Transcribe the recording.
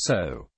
So,